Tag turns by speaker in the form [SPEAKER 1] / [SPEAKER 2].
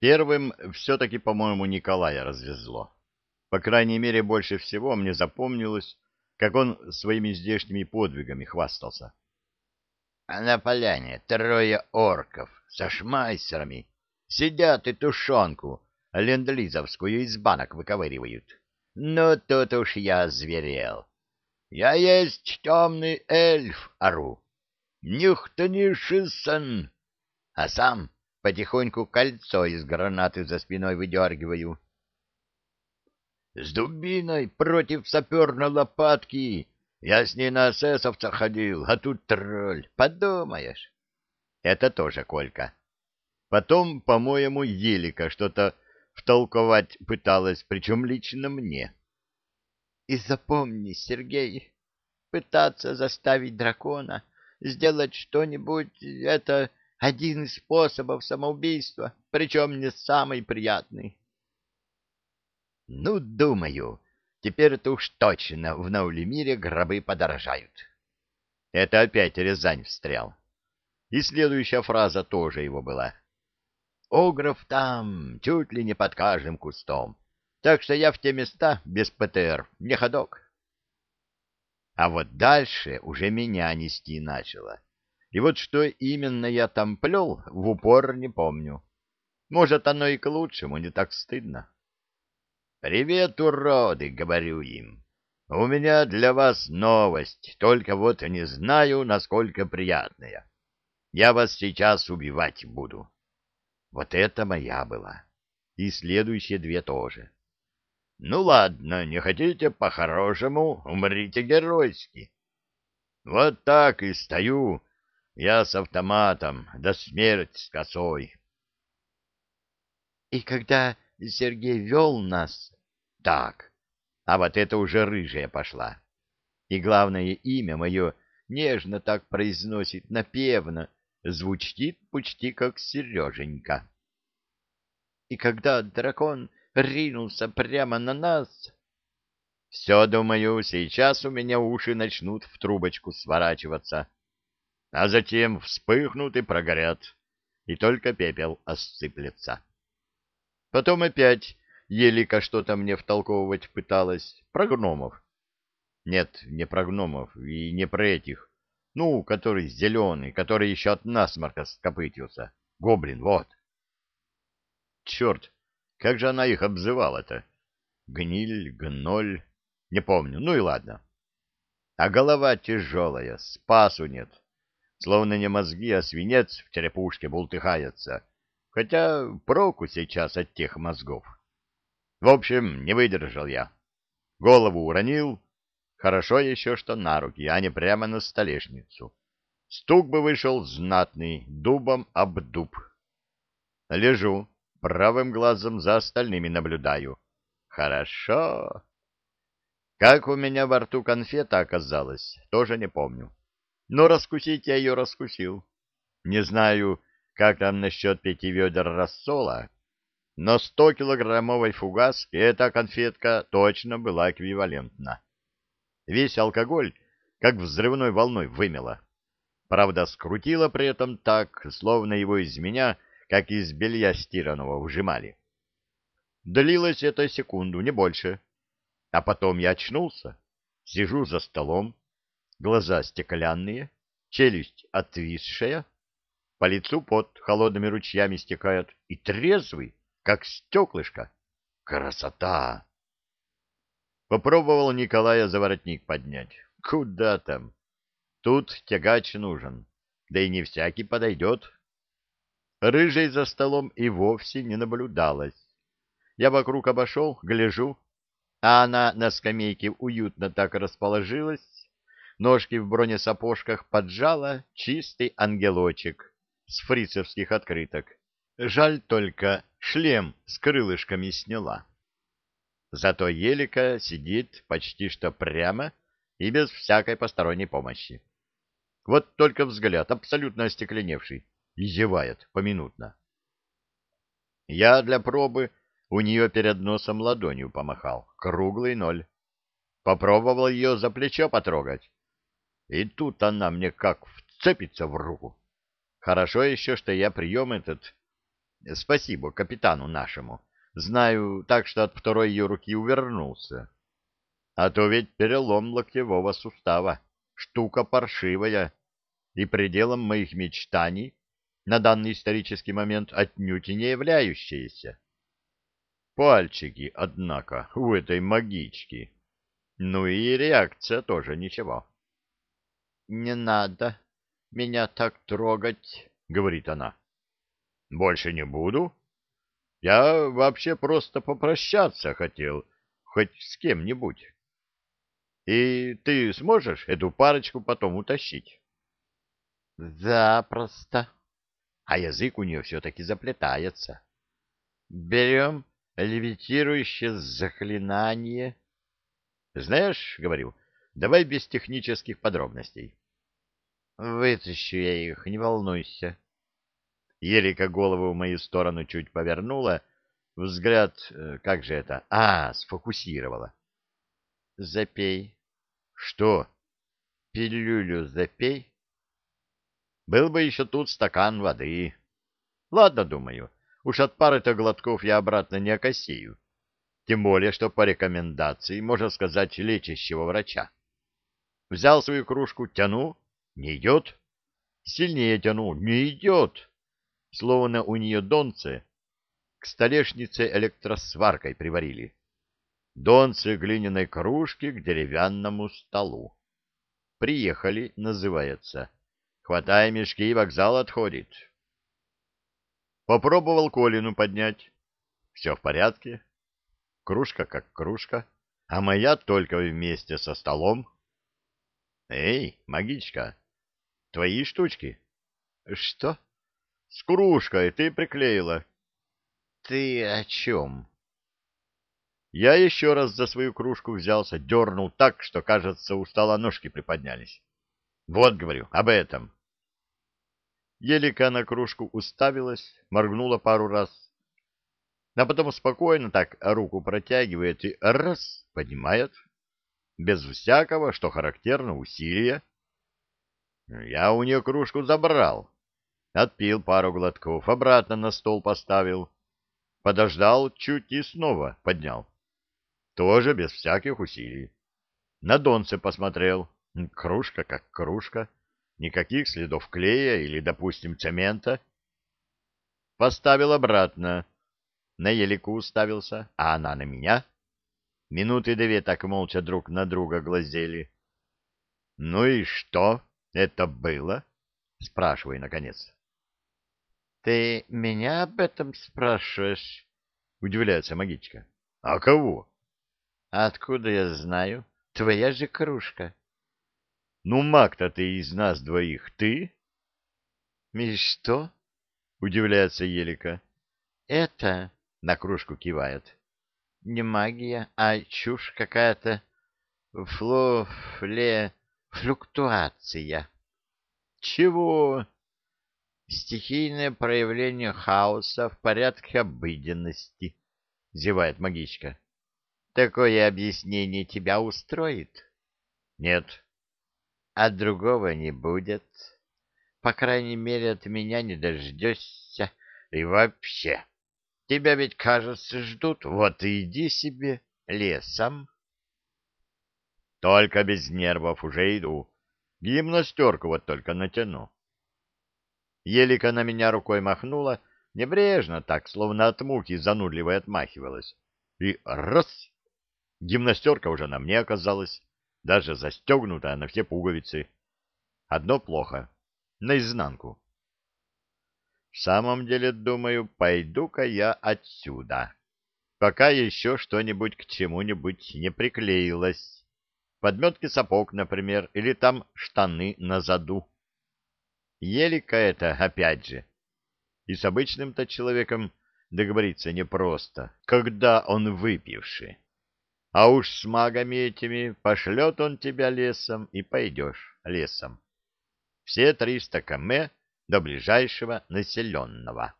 [SPEAKER 1] Первым все-таки, по-моему, Николая развезло. По крайней мере, больше всего мне запомнилось, как он своими здешними подвигами хвастался.
[SPEAKER 2] А на поляне трое орков со шмайсерами сидят и тушенку ленд-лизовскую из банок выковыривают. Ну, тут уж я зверел. Я есть темный эльф, ору. Нюхтанишисан. А сам потихоньку кольцо из гранаты за спиной выдергиваю. С дубиной против саперной лопатки. Я с ней на эсэсовца ходил, а тут тролль. Подумаешь.
[SPEAKER 1] Это тоже Колька. Потом, по-моему, Елика что-то втолковать пыталась, причем лично мне.
[SPEAKER 3] И запомни, Сергей, пытаться заставить дракона сделать что-нибудь — это один из способов самоубийства, причем не самый приятный.
[SPEAKER 2] Ну, думаю, теперь-то уж точно в Наулимире гробы подорожают.
[SPEAKER 1] Это опять Рязань встрял. И следующая фраза тоже его была. Огров там, чуть ли не под каждым кустом. Так что я в те места без ПТР, не ходок. А вот дальше уже меня нести начало. И вот что именно я там плел, в упор не помню. Может, оно и к лучшему, не так стыдно. «Привет, уроды!» — говорю им. «У меня для вас новость, только вот не знаю, насколько приятная. Я вас сейчас убивать буду». Вот это моя была. И следующие две тоже. Ну ладно, не хотите по-хорошему, умрите геройски. Вот так и стою, я с автоматом, да смерть с косой.
[SPEAKER 3] И когда Сергей вел нас...
[SPEAKER 1] Так, а вот это уже рыжая пошла. И главное, имя мое нежно так произносит напевно, звучит почти как Сереженька.
[SPEAKER 3] И когда дракон ринулся прямо на нас...
[SPEAKER 1] Все, думаю, сейчас у меня уши начнут в трубочку сворачиваться, а затем вспыхнут и прогорят, и только пепел осыплется. Потом опять Елика что-то мне втолковывать пыталась. Про гномов. Нет, не про гномов и не про этих. Ну, который зеленый, который еще от насморка скопытился. Гоблин, вот. Черт, как же она их обзывала-то? Гниль, гноль, не помню, ну и ладно. А голова тяжелая, спасу нет. Словно не мозги, а свинец в черепушке бултыхается. Хотя проку сейчас от тех мозгов. В общем, не выдержал я. Голову уронил. Хорошо еще, что на руки, а не прямо на столешницу. Стук бы вышел знатный, дубом об дуб. Лежу, правым глазом за остальными наблюдаю. Хорошо. Как у меня во рту конфета оказалась, тоже не помню. Но раскусить я ее раскусил. Не знаю, как там насчет пяти ведер рассола, но сто килограммовой фугаски эта конфетка точно была эквивалентна. Весь алкоголь как взрывной волной вымела. Правда, скрутила при этом так, словно его из меня, как из белья стиранного, выжимали. Длилось это секунду, не больше. А потом я очнулся, сижу за столом, глаза стеклянные, челюсть отвисшая, по лицу под холодными ручьями стекает и трезвый, как стеклышко. Красота! Попробовал Николая за воротник поднять. Куда там? Тут тягач нужен, да и не всякий подойдет. Рыжей за столом и вовсе не наблюдалось. Я вокруг обошел, гляжу, а она на скамейке уютно так расположилась, ножки в бронесапожках поджала чистый ангелочек с фрицевских открыток. Жаль только, шлем с крылышками сняла. Зато Елика сидит почти что прямо и без всякой посторонней помощи. Вот только взгляд абсолютно остекленевший и зевает поминутно. Я для пробы у нее перед носом ладонью помахал, круглый ноль. Попробовал ее за плечо потрогать. И тут она мне как вцепится в руку. Хорошо еще, что я прием этот Спасибо капитану нашему. Знаю так, что от второй ее руки увернулся. А то ведь перелом локтевого сустава. Штука паршивая. И пределом моих мечтаний на данный исторический момент отнюдь не являющаяся. Пальчики, однако, у этой магички. Ну и реакция тоже ничего. — Не надо меня так трогать, — говорит она. — Больше не буду. Я вообще просто попрощаться хотел, хоть с кем-нибудь. И ты сможешь эту парочку потом утащить? — Запросто. А язык у нее все-таки заплетается. Берем левитирующее заклинание. Знаешь, говорю, давай без технических подробностей. Вытащу я их, не волнуйся. Ерика голову в мою сторону чуть повернула, взгляд, э, как же это, а, сфокусировала. Запей. Что? Пилюлю запей. Был бы еще тут стакан воды. Ладно, думаю, уж от пары-то глотков я обратно не окосею. Тем более, что по рекомендации, можно сказать, лечащего врача. Взял свою кружку, тяну, не идет. Сильнее тяну, не идет. Словно у нее донце к столешнице электросваркой приварили. Донце глиняной кружки к деревянному столу. Приехали, называется. Хватай мешки, вокзал отходит. Попробовал Колину поднять. Все в порядке. Кружка как кружка, а моя только вместе со столом. Эй, магичка, твои штучки? Что? С кружкой ты приклеила. Ты о чем? Я еще раз за свою кружку взялся, дернул так, что, кажется, у стола ножки приподнялись. Вот, говорю, об этом. Елика на кружку уставилась, моргнула пару раз, а потом спокойно так руку протягивает и раз поднимает, без всякого, что характерно, усилия. Я у нее кружку забрал, отпил пару глотков, обратно на стол поставил, подождал чуть и снова поднял. Тоже без всяких усилий. На донце посмотрел, кружка как кружка никаких следов клея или, допустим, цемента. Поставил обратно. На елику уставился, а она на меня. Минуты две так молча друг на друга глазели. — Ну и что это было? — спрашиваю, наконец. — Ты меня об этом спрашиваешь? — удивляется магичка. — А кого? — Откуда я знаю? Твоя же кружка. Ну, маг-то ты из нас двоих, ты? — И что? — удивляется Елика. — Это, — на кружку кивает, — не магия, а чушь какая-то. Фло... фле... флюктуация. — Чего? — Стихийное проявление хаоса в порядке обыденности, — зевает магичка. — Такое объяснение тебя устроит? — Нет. — а другого не будет. По крайней мере, от меня не дождешься. И вообще, тебя ведь, кажется, ждут. Вот и иди себе лесом. Только без нервов уже иду. Гимнастерку вот только натяну. Елика на меня рукой махнула, небрежно так, словно от муки занудливо отмахивалась. И раз! Гимнастерка уже на мне оказалась даже застегнутая на все пуговицы. Одно плохо — наизнанку. В самом деле, думаю, пойду-ка я отсюда, пока еще что-нибудь к чему-нибудь не приклеилось. Подметки сапог, например, или там штаны на заду. Елика это, опять же. И с обычным-то человеком договориться непросто, когда он выпивший. А уж с магами этими пошлет он тебя лесом, и пойдешь лесом. Все триста км до ближайшего населенного.